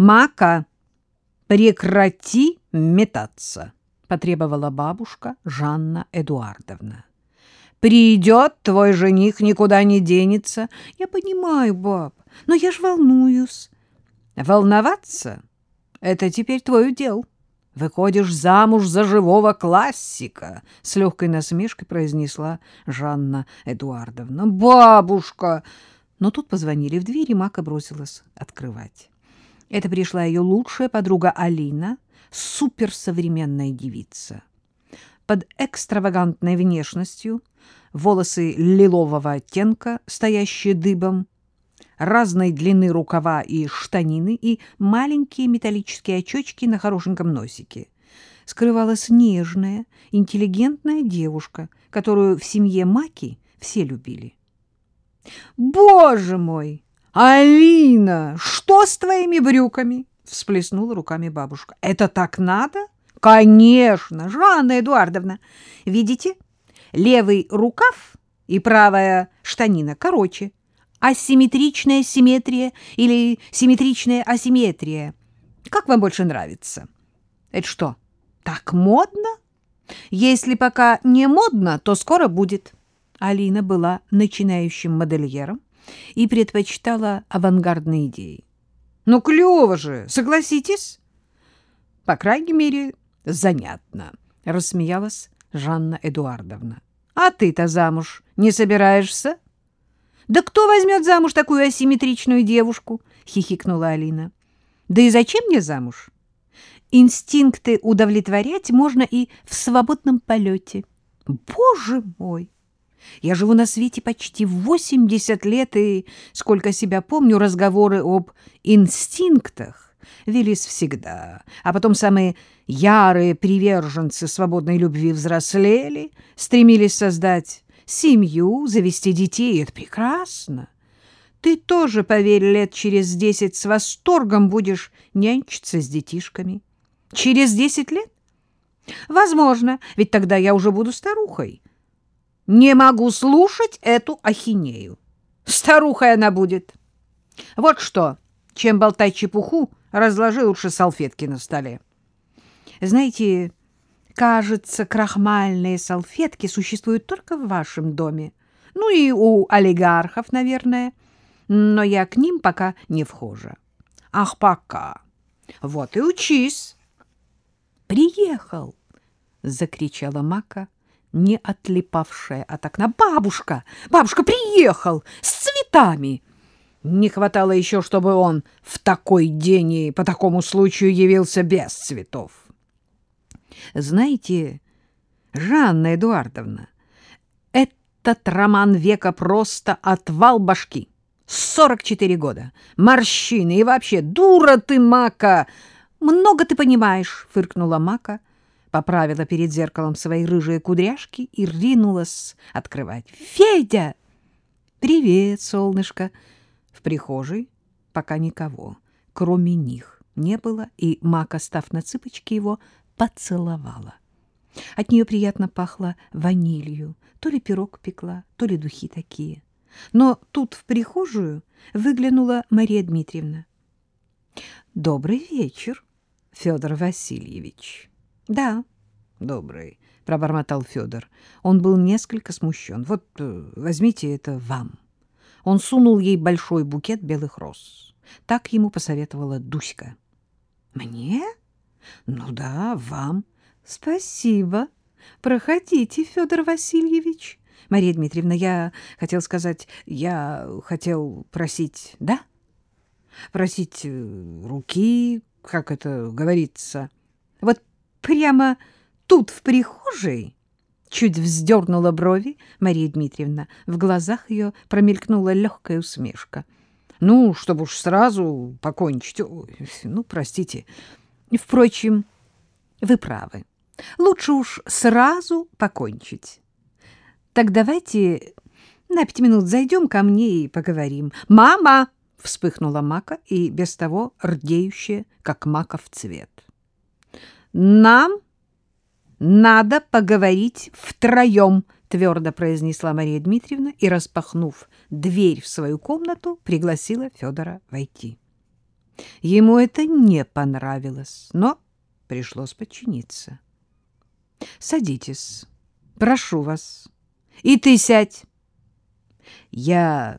Мака, прекрати метаться, потребовала бабушка Жанна Эдуардовна. Придет твой жених, никуда не денется. Я понимаю, баб, но я ж волнуюсь. Волноваться — это теперь твой удел. Выходишь замуж за живого классика, — с легкой насмешкой произнесла Жанна Эдуардовна. Бабушка! Но тут позвонили в дверь, и Мака бросилась открывать. Это пришла ее лучшая подруга Алина, суперсовременная девица. Под экстравагантной внешностью волосы лилового оттенка, стоящие дыбом, разной длины рукава и штанины и маленькие металлические очечки на хорошеньком носике. Скрывалась нежная, интеллигентная девушка, которую в семье Маки все любили. «Боже мой! Алина, что с твоими брюками?» — всплеснула руками бабушка. «Это так надо?» «Конечно, Жанна Эдуардовна. Видите, левый рукав и правая штанина короче, асимметричная симметрия или симметричная асимметрия. Как вам больше нравится? Это что, так модно? Если пока не модно, то скоро будет. Алина была начинающим модельером и предпочитала авангардные идеи. Ну, клево же, согласитесь? По крайней мере, занятно, рассмеялась Жанна Эдуардовна. А ты-то замуж не собираешься? — да кто возьмет замуж такую асимметричную девушку? хихикнула Алина. Да и зачем мне замуж? Инстинкты удовлетворять можно и в свободном полете. Боже мой! Я живу на свете почти 80 лет, и, сколько себя помню, разговоры об инстинктах велись всегда. А потом самые ярые приверженцы свободной любви взрослели, стремились создать семью, завести детей — это прекрасно. Ты тоже, поверь, лет через десять с восторгом будешь нянчиться с детишками. Через десять лет? Возможно, ведь тогда я уже буду старухой. Не могу слушать эту ахинею. Старухой она будет. Вот что, чем болтать чепуху, разложи лучше салфетки на столе. Знаете, Кажется, крахмальные салфетки существуют только в вашем доме. Ну и у олигархов, наверное. Но я к ним пока не вхожа. Ах, пока. Вот и учись. Приехал, закричала Мака, не отлипавшая от окна. Бабушка, бабушка, приехал с цветами. Не хватало еще, чтобы он в такой день и по такому случаю явился без цветов. Знаете, Жанна Эдуардовна, этот роман века просто отвал башки. 44 года, морщины и вообще дура ты, Мака! Много ты понимаешь, фыркнула Мака, поправила перед зеркалом свои рыжие кудряшки и ринулась открывать. Федя! Привет, солнышко. В прихожей пока никого, кроме них, не было, и Мака, став на цыпочки его, поцеловала. От нее приятно пахло ванилью. То ли пирог пекла, то ли духи такие. Но тут в прихожую выглянула Мария Дмитриевна. — Добрый вечер, Федор Васильевич. — Да, добрый, — пробормотал Федор. Он был несколько смущен. — Вот э, возьмите это вам. Он сунул ей большой букет белых роз. Так ему посоветовала Дуська. — Мне? — ну да, вам. Спасибо. Проходите, Федор Васильевич. Мария Дмитриевна, я хотел сказать, я хотел просить, да? Просить э, руки, как это говорится. Вот прямо тут, в прихожей, чуть вздернула брови Мария Дмитриевна. В глазах ее промелькнула легкая усмешка. Ну, чтобы уж сразу покончить. Ой, ну, простите, Впрочем, вы правы. Лучше уж сразу покончить. Так давайте на пять минут зайдем ко мне и поговорим. «Мама!» — вспыхнула мака и без того рдеющая, как маков цвет. «Нам надо поговорить втроем», — твердо произнесла Мария Дмитриевна и, распахнув дверь в свою комнату, пригласила Федора войти. Ему это не понравилось, но пришлось подчиниться. — Садитесь, прошу вас. И ты сядь. Я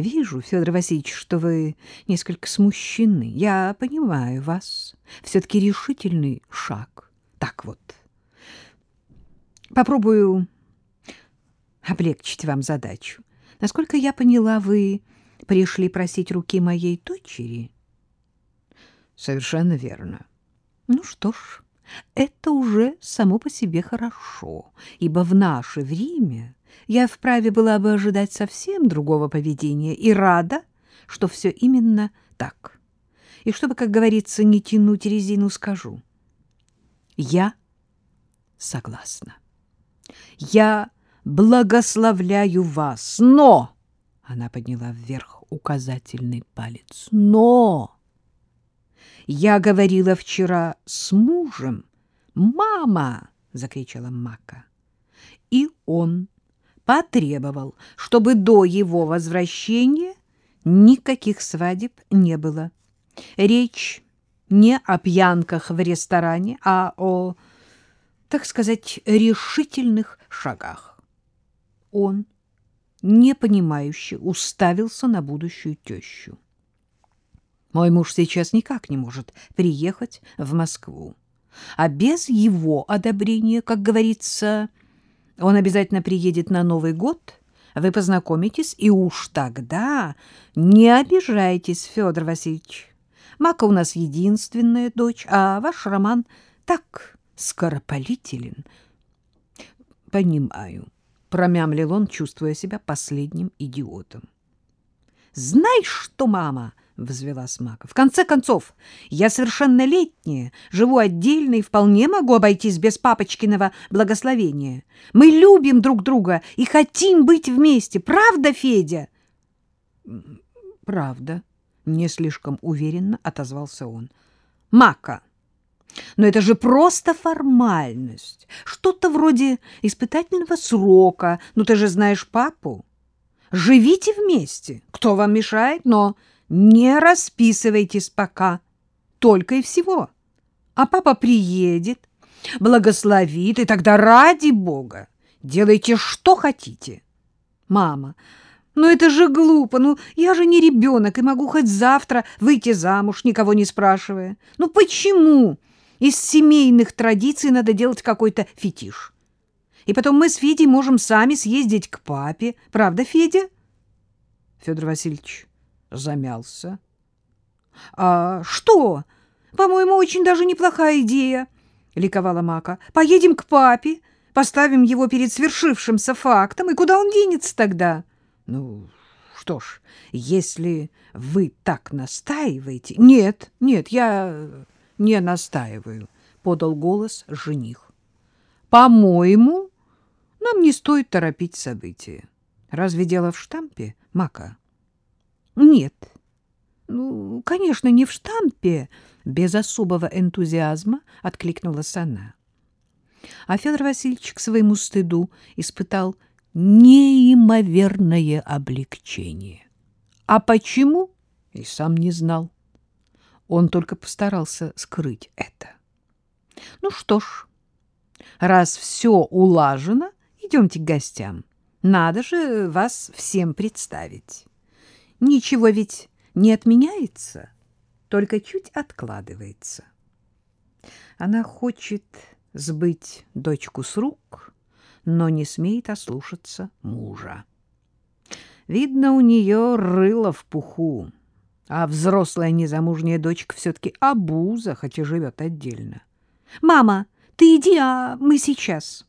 вижу, Федор Васильевич, что вы несколько смущены. Я понимаю вас. Все-таки решительный шаг. Так вот. Попробую облегчить вам задачу. Насколько я поняла, вы пришли просить руки моей дочери? Совершенно верно. Ну что ж, это уже само по себе хорошо, ибо в наше время я вправе была бы ожидать совсем другого поведения и рада, что все именно так. И чтобы, как говорится, не тянуть резину, скажу. Я согласна. Я благословляю вас, но... Она подняла вверх указательный палец. Но... Я говорила вчера с мужем. «Мама!» — закричала Мака. И он потребовал, чтобы до его возвращения никаких свадеб не было. Речь не о пьянках в ресторане, а о, так сказать, решительных шагах. Он, непонимающе, уставился на будущую тещу. Мой муж сейчас никак не может приехать в Москву. А без его одобрения, как говорится, он обязательно приедет на Новый год, вы познакомитесь, и уж тогда не обижайтесь, Федор Васильевич. Мака у нас единственная дочь, а ваш роман так скоропалителен. — Понимаю, — промямлил он, чувствуя себя последним идиотом. — Знаешь что, мама? —— взвелась Мака. — В конце концов, я совершеннолетняя, живу отдельно и вполне могу обойтись без папочкиного благословения. Мы любим друг друга и хотим быть вместе. Правда, Федя? — Правда, — не слишком уверенно отозвался он. — Мака, но это же просто формальность, что-то вроде испытательного срока. Ну, ты же знаешь папу. Живите вместе, кто вам мешает, но... Не расписывайтесь пока, только и всего. А папа приедет, благословит, и тогда ради бога делайте, что хотите. Мама, ну это же глупо, ну я же не ребенок и могу хоть завтра выйти замуж, никого не спрашивая. Ну почему из семейных традиций надо делать какой-то фетиш? И потом мы с Федей можем сами съездить к папе. Правда, Федя? Федор Васильевич замялся. — А что? По-моему, очень даже неплохая идея, — ликовала Мака. — Поедем к папе, поставим его перед свершившимся фактом, и куда он денется тогда? — Ну, что ж, если вы так настаиваете... — Нет, нет, я не настаиваю, — подал голос жених. — По-моему, нам не стоит торопить события. Разве дело в штампе, Мака? — нет. Ну, конечно, не в штампе, без особого энтузиазма откликнулась она. А Федор Васильевич к своему стыду испытал неимоверное облегчение. А почему? И сам не знал. Он только постарался скрыть это. Ну что ж, раз все улажено, идемте к гостям. Надо же вас всем представить. Ничего ведь не отменяется, только чуть откладывается. Она хочет сбыть дочку с рук, но не смеет ослушаться мужа. Видно, у нее рыло в пуху, а взрослая незамужняя дочка все-таки обуза, хоть и живет отдельно. — Мама, ты иди, а мы сейчас.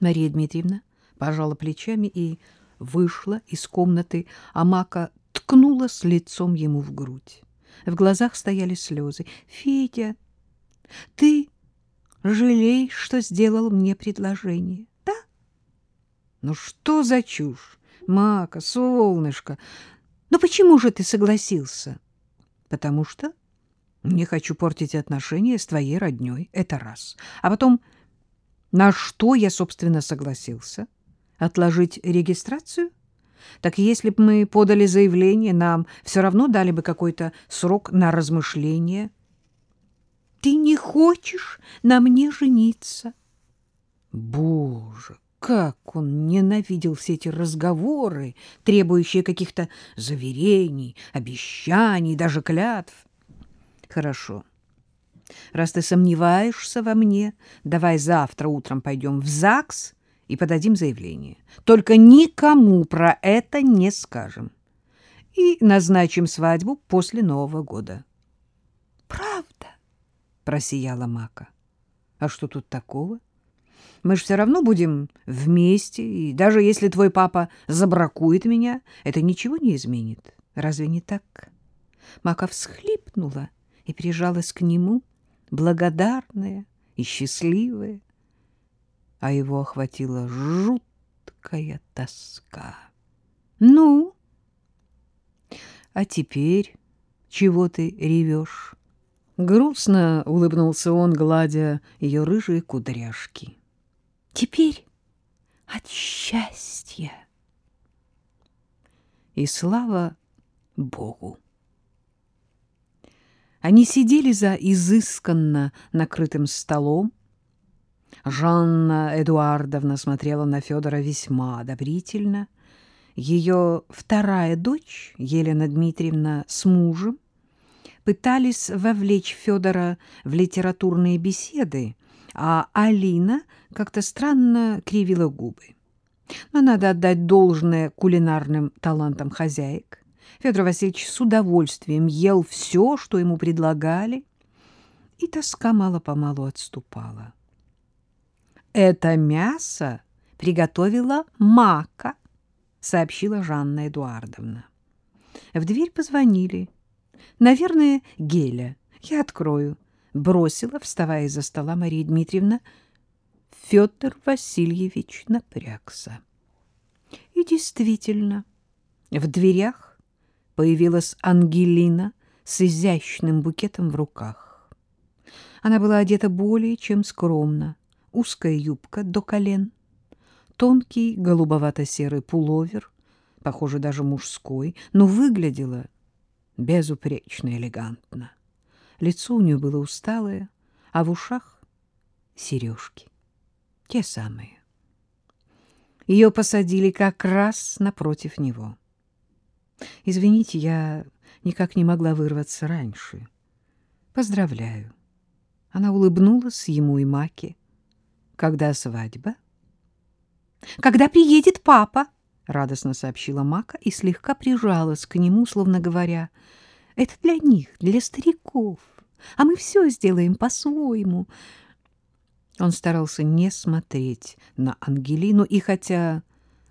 Мария Дмитриевна пожала плечами и вышла из комнаты, а Мака ткнула с лицом ему в грудь. В глазах стояли слезы. — Федя, ты жалеешь, что сделал мне предложение, да? — Ну что за чушь, Мака, солнышко? Ну почему же ты согласился? — Потому что не хочу портить отношения с твоей роднёй, это раз. А потом, на что я, собственно, согласился? — Отложить регистрацию? Так если бы мы подали заявление, нам все равно дали бы какой-то срок на размышление. Ты не хочешь на мне жениться? Боже, как он ненавидел все эти разговоры, требующие каких-то заверений, обещаний, даже клятв. Хорошо. Раз ты сомневаешься во мне, давай завтра утром пойдем в ЗАГС и подадим заявление. Только никому про это не скажем. И назначим свадьбу после Нового года. — Правда? — просияла Мака. — А что тут такого? Мы же все равно будем вместе, и даже если твой папа забракует меня, это ничего не изменит. Разве не так? Мака всхлипнула и прижалась к нему, благодарная и счастливая а его охватила жуткая тоска. — Ну? А теперь чего ты ревешь? Грустно улыбнулся он, гладя ее рыжие кудряшки. — Теперь от счастья. И слава Богу! Они сидели за изысканно накрытым столом, Жанна Эдуардовна смотрела на Федора весьма одобрительно. Ее вторая дочь, Елена Дмитриевна, с мужем, пытались вовлечь Федора в литературные беседы, а Алина как-то странно кривила губы. Но надо отдать должное кулинарным талантам хозяек. Федор Васильевич с удовольствием ел все, что ему предлагали, и тоска мало-помалу отступала. Это мясо приготовила Мака, сообщила Жанна Эдуардовна. В дверь позвонили. Наверное, Геля. Я открою. Бросила, вставая из-за стола Мария Дмитриевна. Федор Васильевич напрягся. И действительно, в дверях появилась Ангелина с изящным букетом в руках. Она была одета более чем скромно узкая юбка до колен, тонкий голубовато-серый пуловер, похоже, даже мужской, но выглядела безупречно элегантно. Лицо у нее было усталое, а в ушах сережки, те самые. Ее посадили как раз напротив него. Извините, я никак не могла вырваться раньше. Поздравляю. Она улыбнулась ему и Маке. Когда свадьба? Когда приедет папа, радостно сообщила Мака и слегка прижалась к нему, словно говоря: "Это для них, для стариков, а мы все сделаем по-своему". Он старался не смотреть на Ангелину, и хотя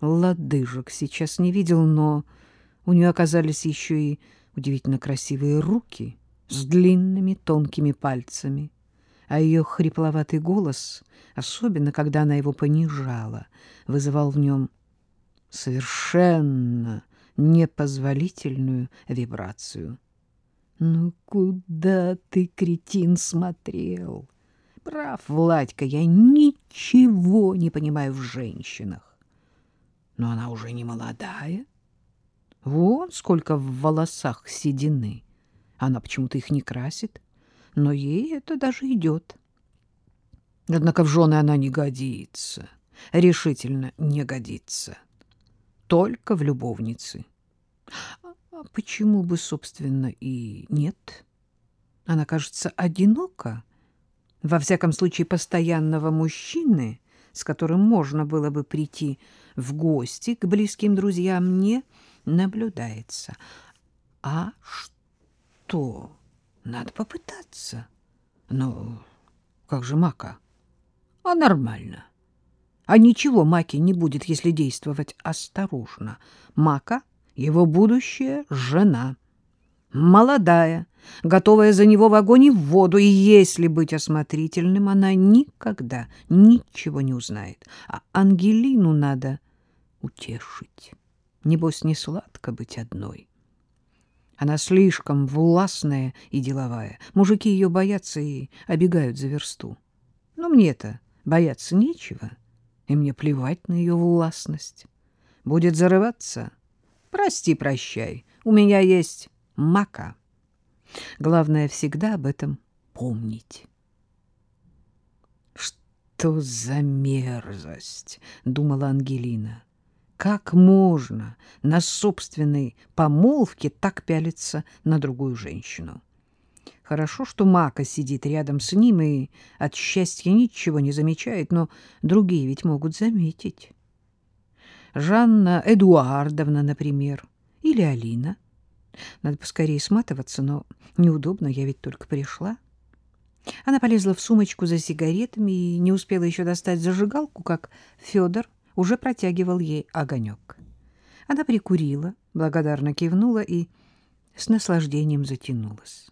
лодыжек сейчас не видел, но у нее оказались еще и удивительно красивые руки с длинными тонкими пальцами а ее хрипловатый голос, особенно когда она его понижала, вызывал в нем совершенно непозволительную вибрацию. «Ну куда ты, кретин, смотрел? Прав, Владька, я ничего не понимаю в женщинах. Но она уже не молодая. Вон сколько в волосах седины. Она почему-то их не красит но ей это даже идет. Однако в жены она не годится, решительно не годится. Только в любовницы. А почему бы, собственно, и нет? Она, кажется, одинока. Во всяком случае, постоянного мужчины, с которым можно было бы прийти в гости к близким друзьям, не наблюдается. А что... Надо попытаться. Но как же Мака? А нормально. А ничего Маки не будет, если действовать осторожно. Мака — его будущая жена. Молодая, готовая за него в огонь и в воду, и если быть осмотрительным, она никогда ничего не узнает. А Ангелину надо утешить. Небось, не сладко быть одной. Она слишком властная и деловая. Мужики ее боятся и обегают за версту. Но мне-то бояться нечего, и мне плевать на ее властность. будет зарываться. Прости, прощай, у меня есть мака. Главное всегда об этом помнить. «Что за мерзость?» — думала Ангелина. «Как можно на собственной помолвке так пялиться на другую женщину?» Хорошо, что Мака сидит рядом с ним и от счастья ничего не замечает, но другие ведь могут заметить. Жанна Эдуардовна, например, или Алина. Надо поскорее сматываться, но неудобно, я ведь только пришла. Она полезла в сумочку за сигаретами и не успела еще достать зажигалку, как Федор уже протягивал ей огонек. Она прикурила, благодарно кивнула и с наслаждением затянулась.